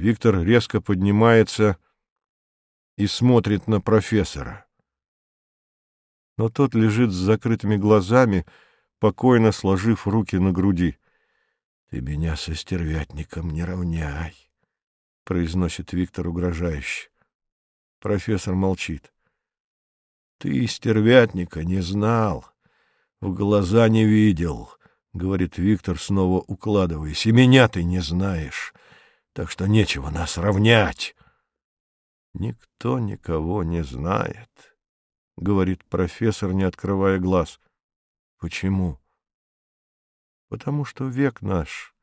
Виктор резко поднимается и смотрит на профессора. Но тот лежит с закрытыми глазами, покойно сложив руки на груди. — Ты меня со стервятником не равняй, — произносит Виктор угрожающе. Профессор молчит. — Ты стервятника не знал, в глаза не видел, — говорит Виктор, снова укладываясь. — И меня ты не знаешь, так что нечего нас равнять. — Никто никого не знает, — говорит профессор, не открывая глаз. — Почему? — Потому что век наш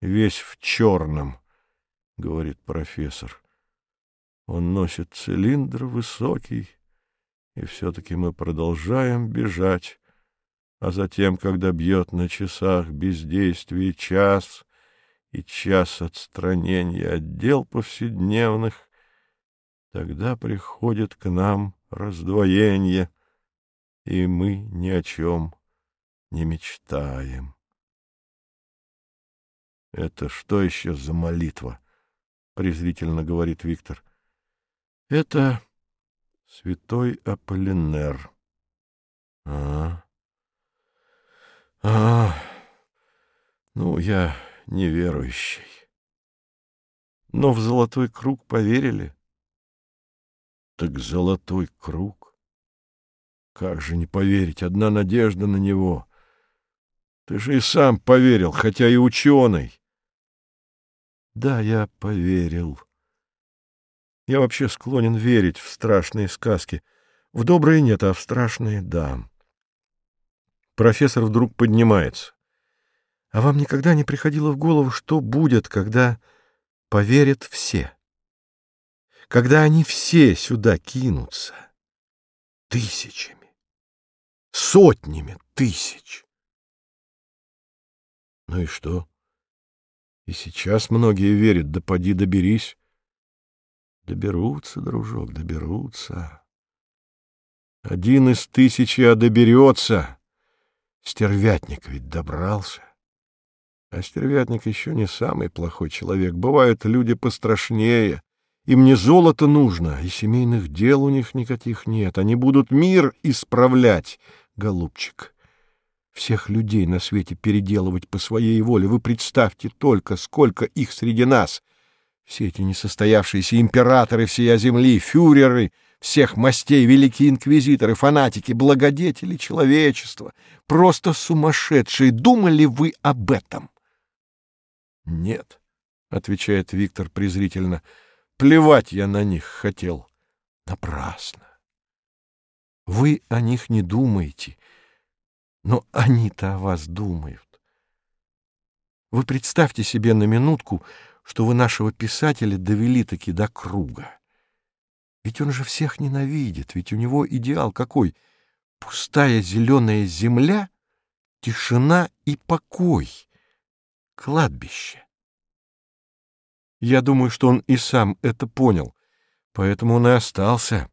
весь в черном, — говорит профессор. Он носит цилиндр высокий, и все-таки мы продолжаем бежать а затем, когда бьет на часах бездействие час и час отстранения от дел повседневных, тогда приходит к нам раздвоение, и мы ни о чем не мечтаем. — Это что еще за молитва? — презрительно говорит Виктор. — Это святой Аполлинер. — А, а, ну, я неверующий. Но в золотой круг поверили. Так золотой круг. Как же не поверить, одна надежда на него. Ты же и сам поверил, хотя и ученый. Да, я поверил. Я вообще склонен верить в страшные сказки. В добрые нет, а в страшные — да. Профессор вдруг поднимается. А вам никогда не приходило в голову, что будет, когда поверят все? Когда они все сюда кинутся? Тысячами, сотнями тысяч. Ну и что? И сейчас многие верят, да поди доберись. Доберутся, дружок, доберутся. Один из тысячи, а доберется. Стервятник ведь добрался. А стервятник еще не самый плохой человек. Бывают люди пострашнее. Им не золото нужно, и семейных дел у них никаких нет. Они будут мир исправлять, голубчик. Всех людей на свете переделывать по своей воле. Вы представьте только, сколько их среди нас. Все эти несостоявшиеся императоры всей земли, фюреры — всех мастей, великие инквизиторы, фанатики, благодетели человечества, просто сумасшедшие. Думали вы об этом? — Нет, — отвечает Виктор презрительно, — плевать я на них хотел. Напрасно. Вы о них не думаете, но они-то о вас думают. Вы представьте себе на минутку, что вы нашего писателя довели таки до круга. Ведь он же всех ненавидит, ведь у него идеал какой? Пустая зеленая земля, тишина и покой. Кладбище. Я думаю, что он и сам это понял, поэтому он и остался